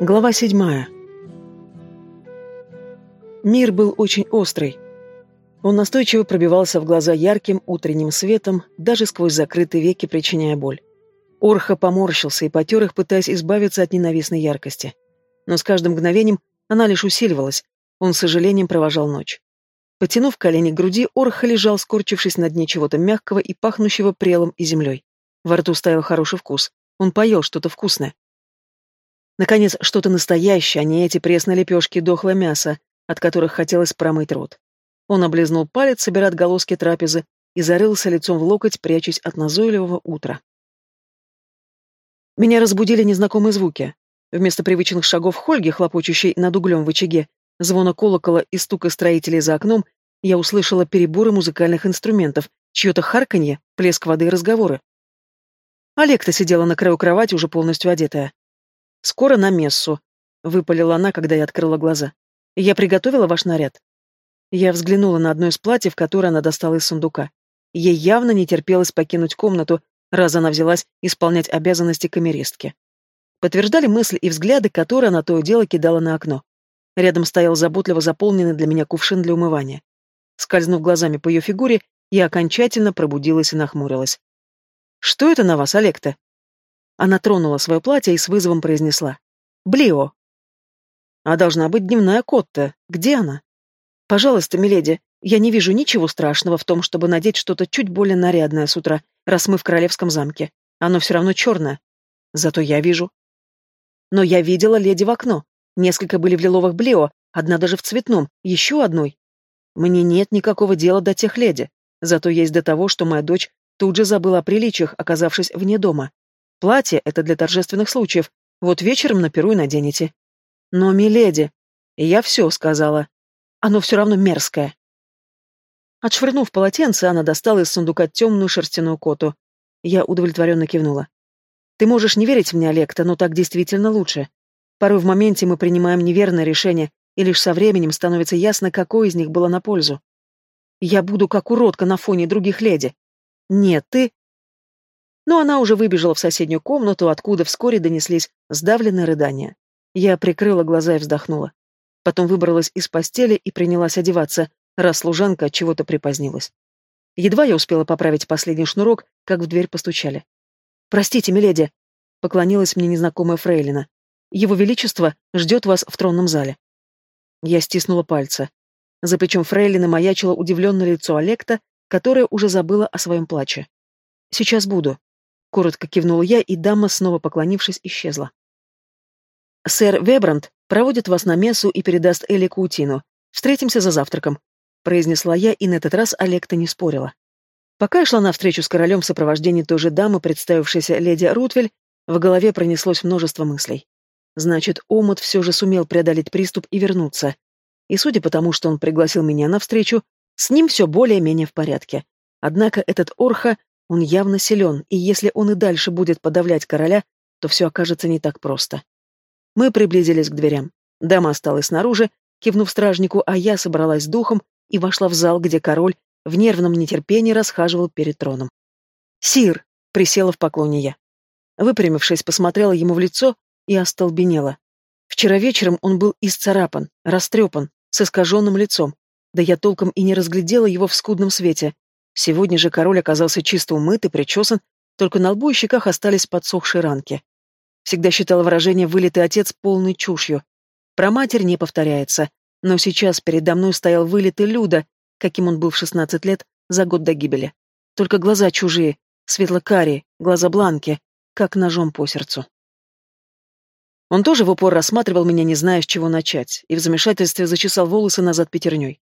Глава седьмая. Мир был очень острый. Он настойчиво пробивался в глаза ярким утренним светом, даже сквозь закрытые веки причиняя боль. Орха поморщился и потер их, пытаясь избавиться от ненавистной яркости. Но с каждым мгновением она лишь усиливалась. Он с сожалением провожал ночь. Потянув колени к груди, Орха лежал, скорчившись на дне чего-то мягкого и пахнущего прелом и землей. Во рту стоял хороший вкус. Он поел что-то вкусное. Наконец, что-то настоящее, а не эти пресные лепешки дохлое мясо, от которых хотелось промыть рот. Он облизнул палец, собирая отголоски трапезы, и зарылся лицом в локоть, прячась от назойливого утра. Меня разбудили незнакомые звуки. Вместо привычных шагов Хольги, хлопочущей над углем в очаге, звона колокола и стука строителей за окном, я услышала переборы музыкальных инструментов, чье-то харканье, плеск воды и разговоры. Олекта сидела на краю кровати, уже полностью одетая. «Скоро на мессу», — выпалила она, когда я открыла глаза. «Я приготовила ваш наряд». Я взглянула на одно из платьев, которое она достала из сундука. Ей явно не терпелось покинуть комнату, раз она взялась исполнять обязанности камеристки. Подтверждали мысли и взгляды, которые она то и дело кидала на окно. Рядом стоял заботливо заполненный для меня кувшин для умывания. Скользнув глазами по ее фигуре, я окончательно пробудилась и нахмурилась. «Что это на вас, Олекта?» Она тронула свое платье и с вызовом произнесла. «Блио!» «А должна быть дневная Котта. Где она?» «Пожалуйста, миледи, я не вижу ничего страшного в том, чтобы надеть что-то чуть более нарядное с утра, раз мы в королевском замке. Оно все равно черное. Зато я вижу». «Но я видела леди в окно. Несколько были в лиловых блио, одна даже в цветном, еще одной. Мне нет никакого дела до тех леди. Зато есть до того, что моя дочь тут же забыла о приличиях, оказавшись вне дома. Платье — это для торжественных случаев. Вот вечером на перу и наденете. Но, миледи, я все сказала. Оно все равно мерзкое. Отшвырнув полотенце, она достала из сундука темную шерстяную коту. Я удовлетворенно кивнула. Ты можешь не верить мне, Олекта, но так действительно лучше. Порой в моменте мы принимаем неверное решение, и лишь со временем становится ясно, какое из них было на пользу. Я буду как уродка на фоне других леди. Нет, ты... Но она уже выбежала в соседнюю комнату, откуда вскоре донеслись сдавленные рыдания. Я прикрыла глаза и вздохнула. Потом выбралась из постели и принялась одеваться, раз служанка от чего-то припозднилась. Едва я успела поправить последний шнурок, как в дверь постучали. «Простите, миледи», — поклонилась мне незнакомая фрейлина. «Его Величество ждет вас в тронном зале». Я стиснула пальцы. За плечом фрейлины маячило удивленное лицо Олекта, которое уже забыла о своем плаче. «Сейчас буду», Коротко кивнул я, и дама, снова поклонившись, исчезла. «Сэр Вебранд проводит вас на мессу и передаст Элли Каутину. Встретимся за завтраком», — произнесла я, и на этот раз Олег-то не спорила. Пока я шла навстречу с королем в сопровождении той же дамы, представившейся леди Рутвель, в голове пронеслось множество мыслей. Значит, Омут все же сумел преодолеть приступ и вернуться. И судя по тому, что он пригласил меня навстречу, с ним все более-менее в порядке. Однако этот Орха он явно силен, и если он и дальше будет подавлять короля, то все окажется не так просто. Мы приблизились к дверям. Дама осталась снаружи, кивнув стражнику, а я собралась с духом и вошла в зал, где король в нервном нетерпении расхаживал перед троном. «Сир!» — присела в поклоне я. Выпрямившись, посмотрела ему в лицо и остолбенела. Вчера вечером он был исцарапан, растрепан, с искаженным лицом, да я толком и не разглядела его в скудном свете, Сегодня же король оказался чисто умыт и причесан, только на лбу и щеках остались подсохшие ранки. Всегда считал выражение «вылитый отец» полной чушью. Про матерь не повторяется, но сейчас передо мной стоял вылитый Люда, каким он был в шестнадцать лет, за год до гибели. Только глаза чужие, светло-карие, глаза бланки, как ножом по сердцу. Он тоже в упор рассматривал меня, не зная, с чего начать, и в замешательстве зачесал волосы назад пятерней.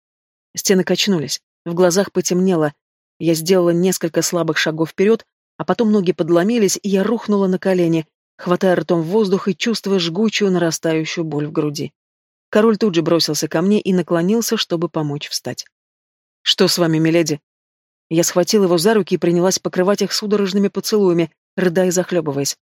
Стены качнулись, в глазах потемнело, я сделала несколько слабых шагов вперед, а потом ноги подломились, и я рухнула на колени, хватая ртом воздух и чувствуя жгучую нарастающую боль в груди. Король тут же бросился ко мне и наклонился, чтобы помочь встать. «Что с вами, миледи?» Я схватила его за руки и принялась покрывать их судорожными поцелуями, рыдая и захлебываясь.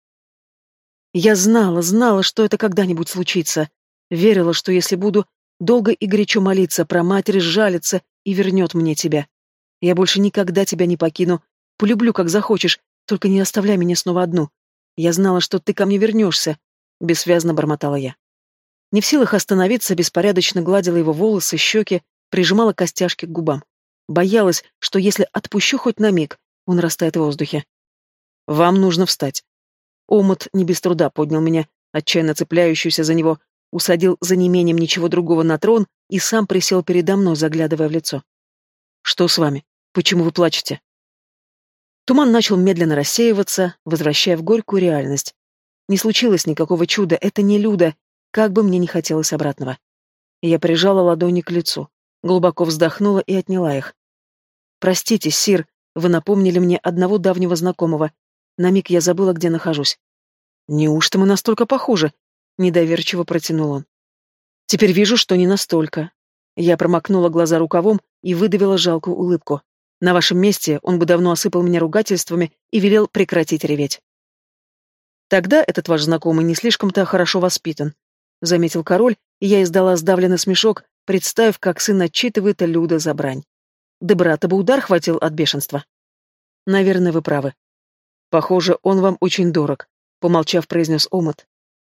Я знала, знала, что это когда-нибудь случится. Верила, что если буду долго и горячо молиться, про матери сжалится и вернет мне тебя. Я больше никогда тебя не покину. Полюблю, как захочешь, только не оставляй меня снова одну. Я знала, что ты ко мне вернешься. бессвязно бормотала я. Не в силах остановиться, беспорядочно гладила его волосы, щеки, прижимала костяшки к губам. Боялась, что если отпущу хоть на миг, он растает в воздухе. «Вам нужно встать». Омут не без труда поднял меня, отчаянно цепляющуюся за него, усадил за неимением ничего другого на трон и сам присел передо мной, заглядывая в лицо. «Что с вами? Почему вы плачете?» Туман начал медленно рассеиваться, возвращая в горькую реальность. Не случилось никакого чуда, это не Люда, как бы мне не хотелось обратного. Я прижала ладони к лицу, глубоко вздохнула и отняла их. «Простите, Сир, вы напомнили мне одного давнего знакомого. На миг я забыла, где нахожусь». «Неужто мы настолько похожи?» — недоверчиво протянул он. «Теперь вижу, что не настолько». Я промокнула глаза рукавом и выдавила жалкую улыбку. На вашем месте он бы давно осыпал меня ругательствами и велел прекратить реветь. Тогда этот ваш знакомый не слишком-то хорошо воспитан, заметил король, и я издала сдавленный смешок, представив, как сын отчитывает Люда за брань. Да брата бы удар хватил от бешенства. Наверное, вы правы. Похоже, он вам очень дорог, помолчав, произнес Омот.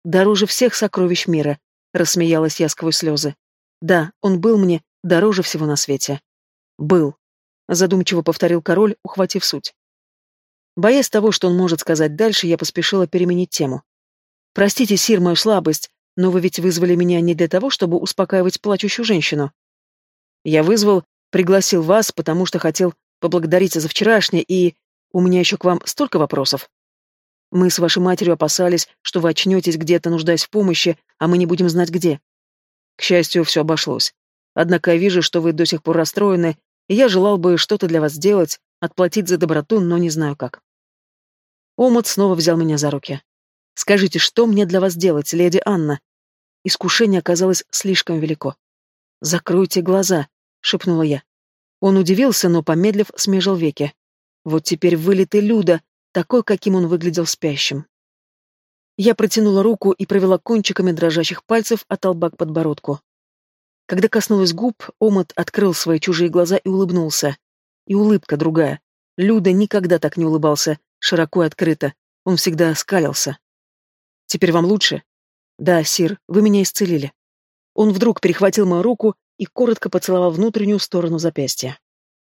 Дороже всех сокровищ мира, рассмеялась я сквозь слезы. Да, он был мне дороже всего на свете. Был. Задумчиво повторил король, ухватив суть. Боясь того, что он может сказать дальше, я поспешила переменить тему. «Простите, Сир, мою слабость, но вы ведь вызвали меня не для того, чтобы успокаивать плачущую женщину. Я вызвал, пригласил вас, потому что хотел поблагодарить за вчерашнее, и... У меня еще к вам столько вопросов. Мы с вашей матерью опасались, что вы очнетесь где-то, нуждаясь в помощи, а мы не будем знать где. К счастью, все обошлось. Однако я вижу, что вы до сих пор расстроены, я желал бы что-то для вас сделать, отплатить за доброту, но не знаю как. Омут снова взял меня за руки. «Скажите, что мне для вас делать, леди Анна?» Искушение оказалось слишком велико. «Закройте глаза», — шепнула я. Он удивился, но, помедлив, смежил веки. Вот теперь вылитый Люда, такой, каким он выглядел спящим. Я протянула руку и провела кончиками дрожащих пальцев от лба к подбородку. Когда коснулась губ, Омут открыл свои чужие глаза и улыбнулся. И улыбка другая. Люда никогда так не улыбался, широко и открыто. Он всегда скалился. «Теперь вам лучше?» «Да, Сир, вы меня исцелили». Он вдруг перехватил мою руку и коротко поцеловал внутреннюю сторону запястья.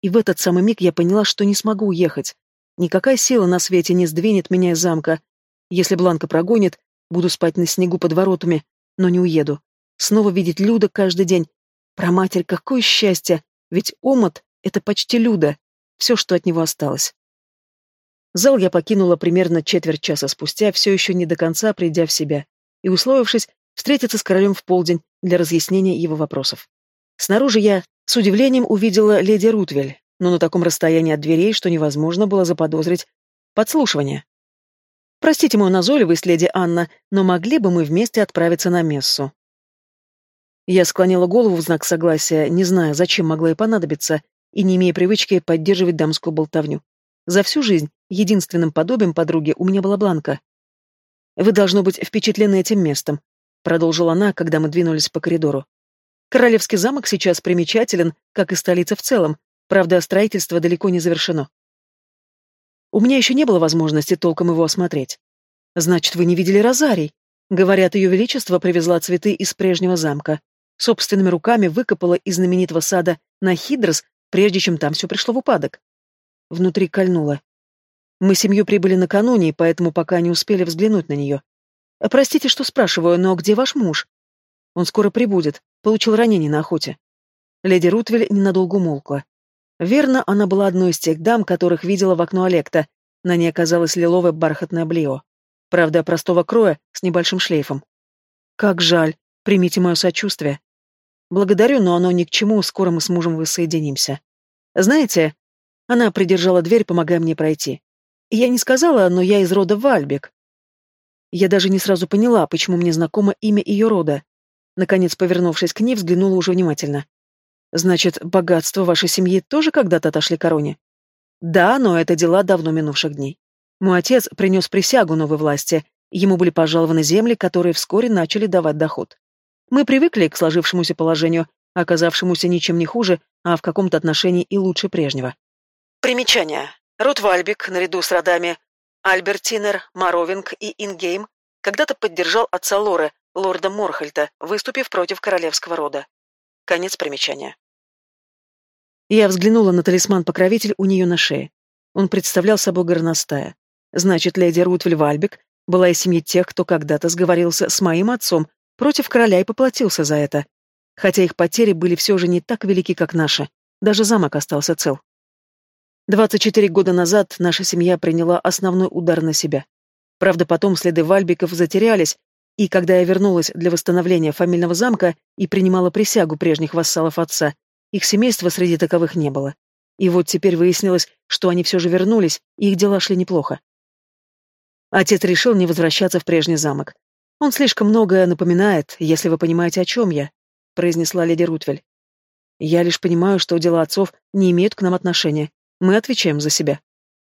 И в этот самый миг я поняла, что не смогу уехать. Никакая сила на свете не сдвинет меня из замка. Если Бланка прогонит, буду спать на снегу под воротами, но не уеду. Снова видеть Люда каждый день. Про матерь какое счастье, ведь омот — это почти Люда, все, что от него осталось. Зал я покинула примерно четверть часа спустя, все еще не до конца придя в себя, и, условившись, встретиться с королем в полдень для разъяснения его вопросов. Снаружи я с удивлением увидела леди Рутвель, но на таком расстоянии от дверей, что невозможно было заподозрить подслушивание. «Простите мою назойливость, леди Анна, но могли бы мы вместе отправиться на мессу?» Я склонила голову в знак согласия, не зная, зачем могла и понадобиться, и не имея привычки поддерживать дамскую болтовню. За всю жизнь единственным подобием подруги у меня была Бланка. «Вы должно быть впечатлены этим местом», — продолжила она, когда мы двинулись по коридору. «Королевский замок сейчас примечателен, как и столица в целом, правда, строительство далеко не завершено. У меня еще не было возможности толком его осмотреть. Значит, вы не видели Розарий? Говорят, ее величество привезла цветы из прежнего замка собственными руками выкопала из знаменитого сада на Хидрос, прежде чем там все пришло в упадок. Внутри кольнуло. Мы семью прибыли накануне, поэтому пока не успели взглянуть на нее. А простите, что спрашиваю, но где ваш муж? Он скоро прибудет, получил ранение на охоте. Леди Рутвель ненадолго умолкла. Верно, она была одной из тех дам, которых видела в окно Олекта. На ней оказалось лиловое бархатное блио. Правда, простого кроя, с небольшим шлейфом. Как жаль, примите мое сочувствие. Благодарю, но оно ни к чему, скоро мы с мужем воссоединимся. Знаете, она придержала дверь, помогая мне пройти. Я не сказала, но я из рода Вальбек. Я даже не сразу поняла, почему мне знакомо имя ее рода. Наконец, повернувшись к ней, взглянула уже внимательно. Значит, богатство вашей семьи тоже когда-то отошли короне? Да, но это дела давно минувших дней. Мой отец принес присягу новой власти, ему были пожалованы земли, которые вскоре начали давать доход. Мы привыкли к сложившемуся положению, оказавшемуся ничем не хуже, а в каком-то отношении и лучше прежнего. Примечание. Рут Вальбик, наряду с родами Альбертинер, Моровинг и Ингейм, когда-то поддержал отца Лоры, лорда Морхальта, выступив против королевского рода. Конец примечания. Я взглянула на талисман-покровитель у нее на шее. Он представлял собой горностая. Значит, леди Рутвель Вальбек была из семьи тех, кто когда-то сговорился с моим отцом против короля и поплатился за это. Хотя их потери были все же не так велики, как наши. Даже замок остался цел. 24 года назад наша семья приняла основной удар на себя. Правда, потом следы Вальбиков затерялись, и когда я вернулась для восстановления фамильного замка и принимала присягу прежних вассалов отца, их семейства среди таковых не было. И вот теперь выяснилось, что они все же вернулись, и их дела шли неплохо. Отец решил не возвращаться в прежний замок. Он слишком многое напоминает, если вы понимаете, о чем я, произнесла леди Рутвель. Я лишь понимаю, что дела отцов не имеют к нам отношения. Мы отвечаем за себя.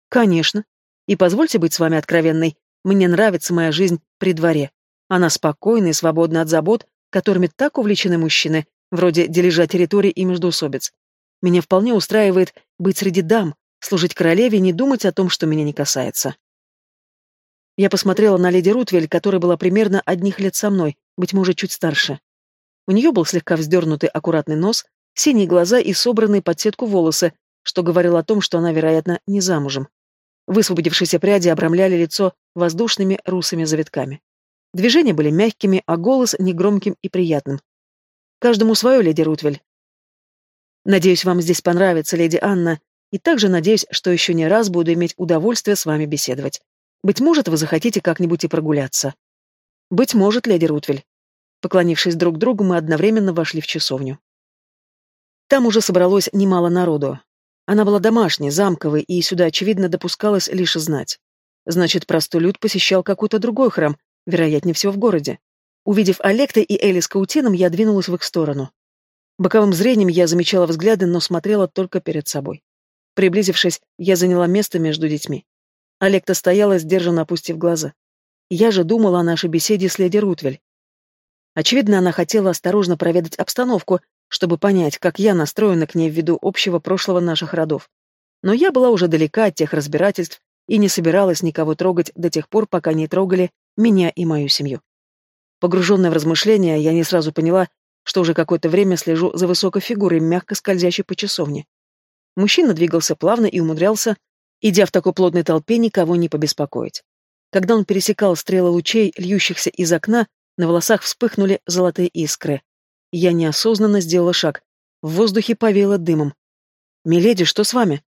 Конечно. И позвольте быть с вами откровенной. Мне нравится моя жизнь при дворе. Она спокойна и свободна от забот, которыми так увлечены мужчины, вроде дележа территорий и междоусобиц. Меня вполне устраивает быть среди дам, служить королеве и не думать о том, что меня не касается. Я посмотрела на леди Рутвель, которая была примерно одних лет со мной, быть может, чуть старше. У нее был слегка вздернутый аккуратный нос, синие глаза и собранные под сетку волосы, что говорило о том, что она, вероятно, не замужем. Высвободившиеся пряди обрамляли лицо воздушными русыми завитками. Движения были мягкими, а голос негромким и приятным. Каждому свое, леди Рутвель. Надеюсь, вам здесь понравится, леди Анна, и также надеюсь, что еще не раз буду иметь удовольствие с вами беседовать. Быть может, вы захотите как-нибудь и прогуляться. Быть может, леди Рутвель. Поклонившись друг другу, мы одновременно вошли в часовню. Там уже собралось немало народу. Она была домашней, замковой, и сюда, очевидно, допускалось лишь знать. Значит, простой люд посещал какой-то другой храм, вероятнее всего в городе. Увидев Олекта и Элли с Каутином, я двинулась в их сторону. Боковым зрением я замечала взгляды, но смотрела только перед собой. Приблизившись, я заняла место между детьми. Олекта стояла, сдержанно опустив глаза. Я же думала о нашей беседе с леди Рутвель. Очевидно, она хотела осторожно проведать обстановку, чтобы понять, как я настроена к ней ввиду общего прошлого наших родов. Но я была уже далека от тех разбирательств и не собиралась никого трогать до тех пор, пока не трогали меня и мою семью. Погруженная в размышления, я не сразу поняла, что уже какое-то время слежу за высокой фигурой, мягко скользящей по часовне. Мужчина двигался плавно и умудрялся, идя в такой плотной толпе, никого не побеспокоить. Когда он пересекал стрелы лучей, льющихся из окна, на волосах вспыхнули золотые искры. Я неосознанно сделала шаг. В воздухе повеяло дымом. «Миледи, что с вами?»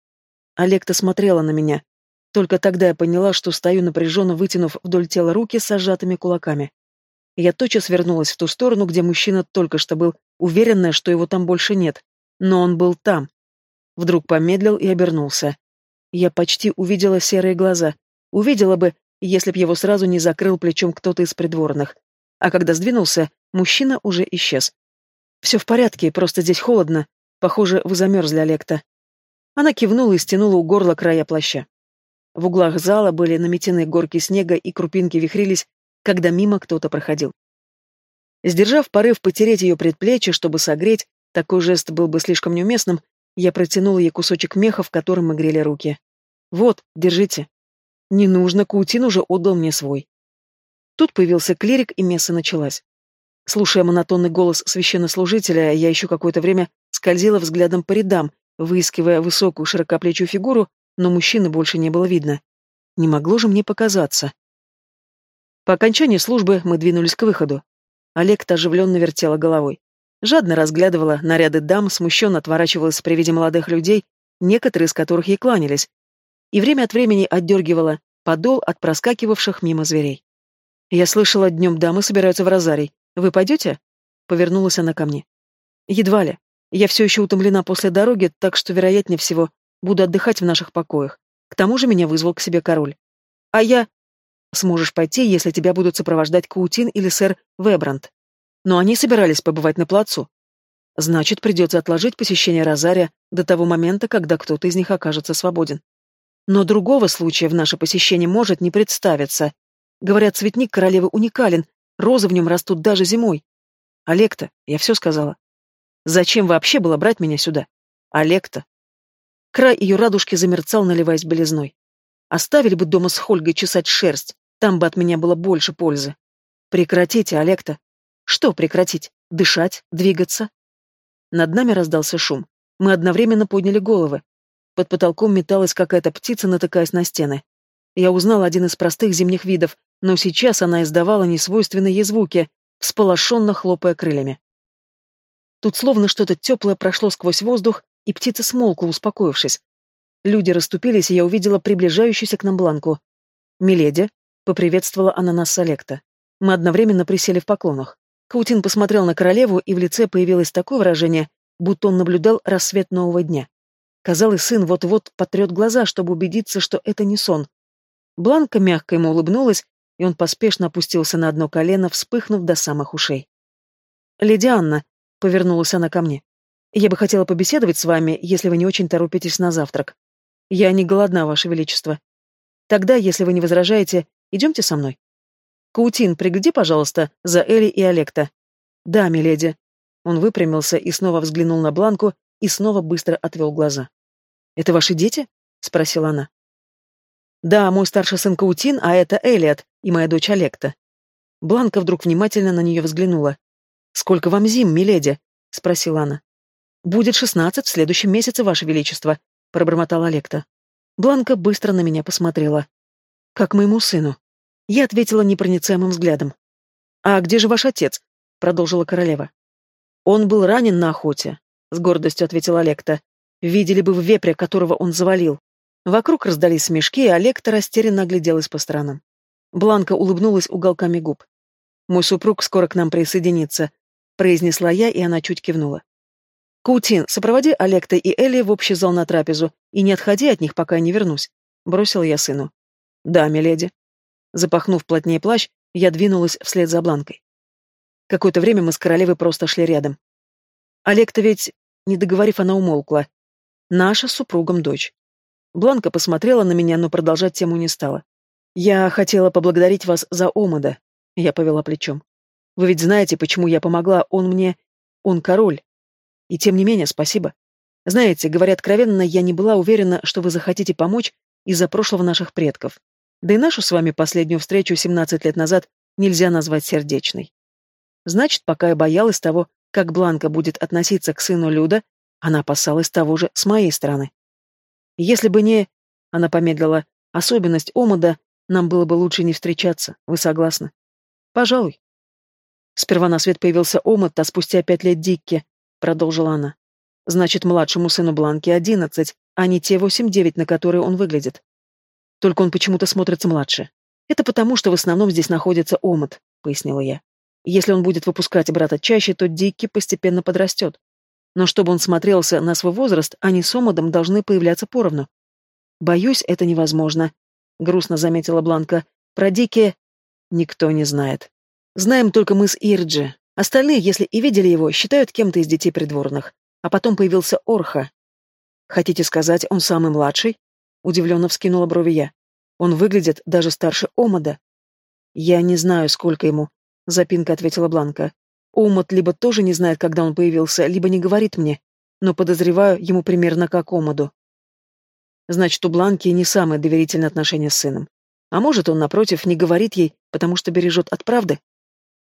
Олекта смотрела на меня. Только тогда я поняла, что стою напряженно, вытянув вдоль тела руки с сжатыми кулаками. Я тотчас вернулась в ту сторону, где мужчина только что был, уверенная, что его там больше нет. Но он был там. Вдруг помедлил и обернулся. Я почти увидела серые глаза. Увидела бы, если б его сразу не закрыл плечом кто-то из придворных. А когда сдвинулся, мужчина уже исчез. «Все в порядке, просто здесь холодно. Похоже, вы замерзли, Олекта». Она кивнула и стянула у горла края плаща. В углах зала были наметены горки снега, и крупинки вихрились, когда мимо кто-то проходил. Сдержав порыв потереть ее предплечье, чтобы согреть, такой жест был бы слишком неуместным, я протянула ей кусочек меха, в котором мы грели руки. «Вот, держите». «Не нужно, Каутин уже отдал мне свой». Тут появился клирик, и месса началась. Слушая монотонный голос священнослужителя, я еще какое-то время скользила взглядом по рядам, выискивая высокую широкоплечую фигуру, но мужчины больше не было видно. Не могло же мне показаться. По окончании службы мы двинулись к выходу. Олег оживленно вертела головой. Жадно разглядывала наряды дам, смущенно отворачивалась при виде молодых людей, некоторые из которых ей кланялись, и время от времени отдергивала подол от проскакивавших мимо зверей. Я слышала, днем дамы собираются в розарий. Вы пойдете?» Повернулась она ко мне. «Едва ли. Я все еще утомлена после дороги, так что, вероятнее всего, буду отдыхать в наших покоях. К тому же меня вызвал к себе король. А я... Сможешь пойти, если тебя будут сопровождать Каутин или сэр Вебранд. Но они собирались побывать на плацу. Значит, придется отложить посещение Розария до того момента, когда кто-то из них окажется свободен. Но другого случая в наше посещение может не представиться. Говорят, цветник королевы уникален, Розы в нем растут даже зимой. Олекта, я все сказала. Зачем вообще было брать меня сюда? Олекта. Край ее радужки замерцал, наливаясь белизной. Оставили бы дома с Хольгой чесать шерсть. Там бы от меня было больше пользы. Прекратите, Олекта. Что прекратить? Дышать? Двигаться? Над нами раздался шум. Мы одновременно подняли головы. Под потолком металась какая-то птица, натыкаясь на стены. Я узнал один из простых зимних видов, но сейчас она издавала несвойственные звуки, всполошенно хлопая крыльями. Тут словно что-то теплое прошло сквозь воздух, и птица смолкла, успокоившись. Люди расступились, и я увидела приближающуюся к нам бланку. «Миледи», — поприветствовала она нас с Олекта. Мы одновременно присели в поклонах. Каутин посмотрел на королеву, и в лице появилось такое выражение, будто он наблюдал рассвет нового дня. Казалось, сын вот-вот потрет глаза, чтобы убедиться, что это не сон. Бланка мягко ему улыбнулась, и он поспешно опустился на одно колено, вспыхнув до самых ушей. «Леди Анна», — повернулась она ко мне, — «я бы хотела побеседовать с вами, если вы не очень торопитесь на завтрак. Я не голодна, Ваше Величество. Тогда, если вы не возражаете, идемте со мной». «Каутин, пригляди, пожалуйста, за Элли и Олекта». «Да, миледи». Он выпрямился и снова взглянул на Бланку и снова быстро отвел глаза. «Это ваши дети?» — спросила она. «Да, мой старший сын Каутин, а это Элиот и моя дочь Олекта». Бланка вдруг внимательно на нее взглянула. «Сколько вам зим, миледи?» — спросила она. «Будет шестнадцать в следующем месяце, ваше величество», — пробормотала Олекта. Бланка быстро на меня посмотрела. «Как моему сыну». Я ответила непроницаемым взглядом. «А где же ваш отец?» — продолжила королева. «Он был ранен на охоте», — с гордостью ответила Олекта. «Видели бы в вепря, которого он завалил». Вокруг раздались смешки, и Олекта растерянно огляделась по сторонам. Бланка улыбнулась уголками губ. «Мой супруг скоро к нам присоединится», — произнесла я, и она чуть кивнула. «Каутин, сопроводи Олекта и Элли в общий зал на трапезу, и не отходи от них, пока я не вернусь», — бросил я сыну. «Да, миледи». Запахнув плотнее плащ, я двинулась вслед за Бланкой. Какое-то время мы с королевой просто шли рядом. Олег-то ведь, не договорив, она умолкла. Наша с супругом дочь. Бланка посмотрела на меня, но продолжать тему не стала. «Я хотела поблагодарить вас за Омада», — я повела плечом. «Вы ведь знаете, почему я помогла, он мне... Он король. И тем не менее, спасибо. Знаете, говоря откровенно, я не была уверена, что вы захотите помочь из-за прошлого наших предков. Да и нашу с вами последнюю встречу 17 лет назад нельзя назвать сердечной. Значит, пока я боялась того, как Бланка будет относиться к сыну Люда, она опасалась того же с моей стороны. Если бы не... Она помедлила. Особенность омода, нам было бы лучше не встречаться. Вы согласны? Пожалуй. Сперва на свет появился омот, а спустя пять лет Дикки, продолжила она. Значит, младшему сыну Бланки одиннадцать, а не те восемь-девять, на которые он выглядит. Только он почему-то смотрится младше. Это потому, что в основном здесь находится омот, пояснила я. Если он будет выпускать брата чаще, то Дикки постепенно подрастет. Но чтобы он смотрелся на свой возраст, они с омодом должны появляться поровну. Боюсь, это невозможно, грустно заметила Бланка. Про Дикки никто не знает. Знаем только мы с Ирджи. Остальные, если и видели его, считают кем-то из детей придворных. А потом появился Орха. Хотите сказать, он самый младший? Удивленно вскинула брови я. Он выглядит даже старше Омода. Я не знаю, сколько ему, запинка ответила Бланка. Омот либо тоже не знает, когда он появился, либо не говорит мне, но подозреваю ему примерно как Омоду. Значит, у Бланки не самое доверительное отношение с сыном. А может, он, напротив, не говорит ей, потому что бережет от правды?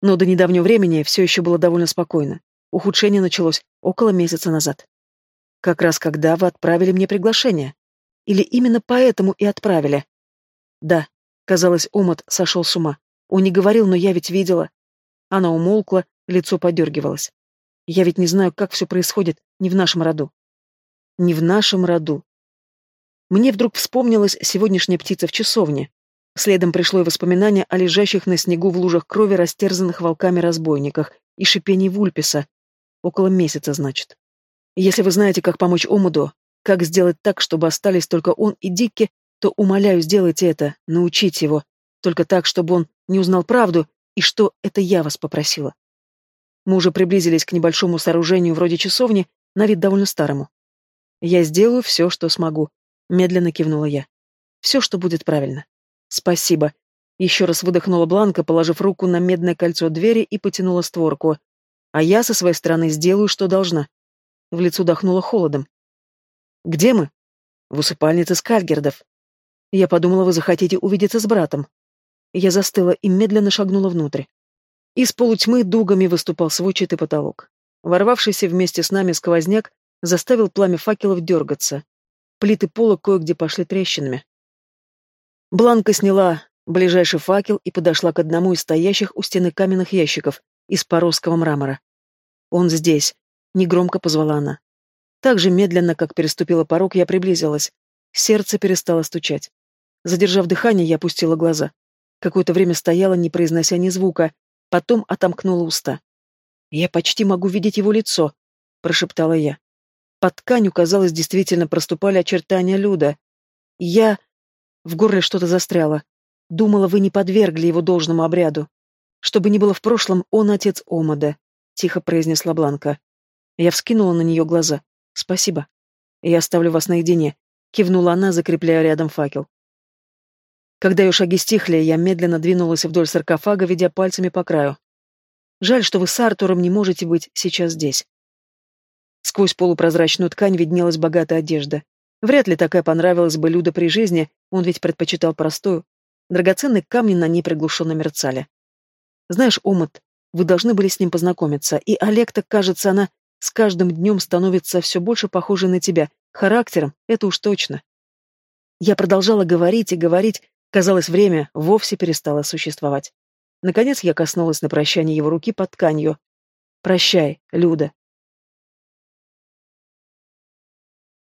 Но до недавнего времени все еще было довольно спокойно. Ухудшение началось около месяца назад. Как раз когда вы отправили мне приглашение. Или именно поэтому и отправили? Да, казалось, Омот сошел с ума. Он не говорил, но я ведь видела. Она умолкла, лицо подергивалось. Я ведь не знаю, как все происходит, не в нашем роду. Не в нашем роду. Мне вдруг вспомнилась сегодняшняя птица в часовне. Следом пришло и воспоминание о лежащих на снегу в лужах крови растерзанных волками разбойниках и шипении Вульписа. Около месяца, значит. Если вы знаете, как помочь Омуду, как сделать так, чтобы остались только он и Дикки, то, умоляю, сделайте это, научите его. Только так, чтобы он не узнал правду, и что это я вас попросила. Мы уже приблизились к небольшому сооружению вроде часовни, на вид довольно старому. Я сделаю все, что смогу, медленно кивнула я. Все, что будет правильно. Спасибо. Еще раз выдохнула Бланка, положив руку на медное кольцо двери и потянула створку. А я со своей стороны сделаю, что должна. В лицо дохнуло холодом. Где мы? В усыпальнице Скальгердов. Я подумала, вы захотите увидеться с братом. Я застыла и медленно шагнула внутрь. Из полутьмы дугами выступал сводчатый потолок. Ворвавшийся вместе с нами сквозняк заставил пламя факелов дергаться. Плиты пола кое-где пошли трещинами. Бланка сняла ближайший факел и подошла к одному из стоящих у стены каменных ящиков из поросского мрамора. «Он здесь», — негромко позвала она. Так же медленно, как переступила порог, я приблизилась. Сердце перестало стучать. Задержав дыхание, я опустила глаза. Какое-то время стояла, не произнося ни звука, потом отомкнула уста. «Я почти могу видеть его лицо», — прошептала я. Под тканью, казалось, действительно проступали очертания Люда. Я... В горле что-то застряло. Думала, вы не подвергли его должному обряду. Чтобы не было в прошлом, он отец Омада, — тихо произнесла Бланка. Я вскинула на нее глаза. Спасибо. Я оставлю вас наедине, — кивнула она, закрепляя рядом факел. Когда ее шаги стихли, я медленно двинулась вдоль саркофага, ведя пальцами по краю. Жаль, что вы с Артуром не можете быть сейчас здесь. Сквозь полупрозрачную ткань виднелась богатая одежда. Вряд ли такая понравилась бы Люда при жизни, он ведь предпочитал простую. Драгоценные камни на ней приглушенно мерцали. Знаешь, Омут, вы должны были с ним познакомиться, и Олег, так кажется, она с каждым днем становится все больше похожей на тебя. Характером, это уж точно. Я продолжала говорить и говорить, казалось, время вовсе перестало существовать. Наконец я коснулась на прощание его руки под тканью. «Прощай, Люда»,